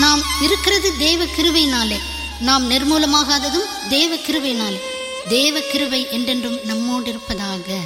நாம் இருக்கிறது தேவ கிருவையினாலே. நாம் நிர்மூலமாகாததும் தேவ கிருவையினாலே. தேவ கிருவை என்றென்றும் நம்மோடு இருப்பதாக